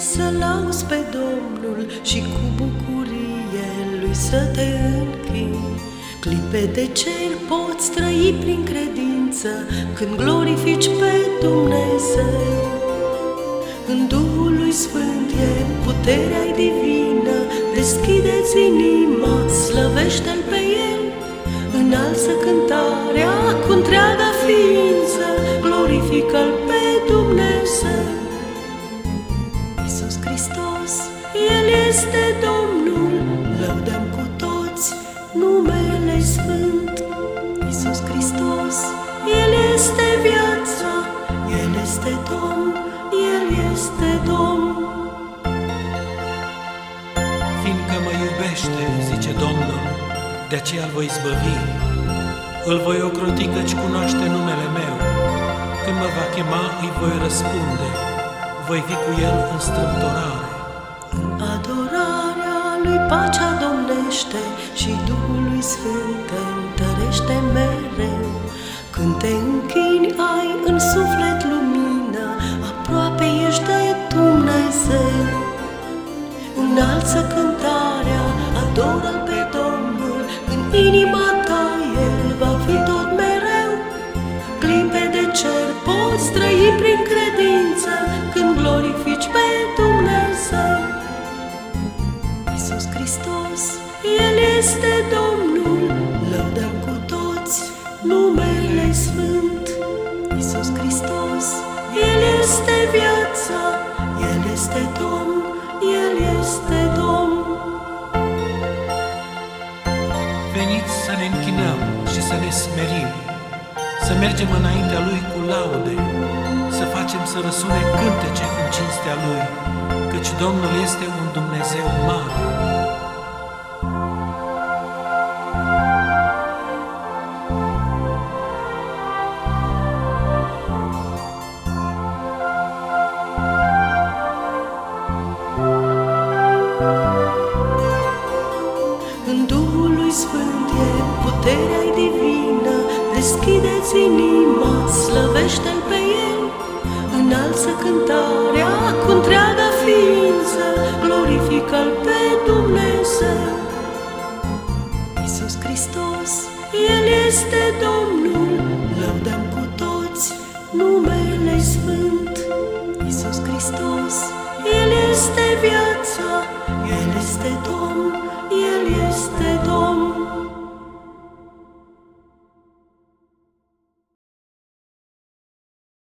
să lauzi pe Domnul și cu bucurie lui să te închini. Clipe de cer poți trăi prin credință când glorifici pe Dumnezeu. În Duhul lui Sfânt e puterea divină, deschideți inima, slăvește-L pe El, înalță cântarea cu întreaga ființă, este Domnul, lăudăm cu toți numele Sfânt. Iisus Hristos, El este viața, El este Domn, El este Domn. Fiindcă mă iubește, zice Domnul, de aceea îl voi zbăvi. Îl voi ocroti căci cunoaște numele meu. Când mă va chema, îi voi răspunde. Voi fi cu el în strâmtorare. În adorarea lui pacea domnește și Duhul lui Sfânt te întărește mereu. Când te închini, ai în suflet lumină, aproape ești de Dumnezeu. Înalță cântarea, adoră pe Domnul, în inima este Domnul, lăudăm cu toți numele Sfânt. Iisus Hristos, El este viața, El este Domn, El este Domn. Veniți să ne închinăm și să ne smerim, să mergem înaintea Lui cu laude, să facem să răsune cântece în cinstea Lui, căci Domnul este un Dumnezeu mare. Puterea divină, deschideți inima, slăvește-L pe El, înalță cântarea cu întreaga ființă, glorifică-L pe Dumnezeu. Iisus Hristos, El este Domnul, lăudăm cu toți numele Sfânt. Iisus Hristos, El este viața, El este Domn,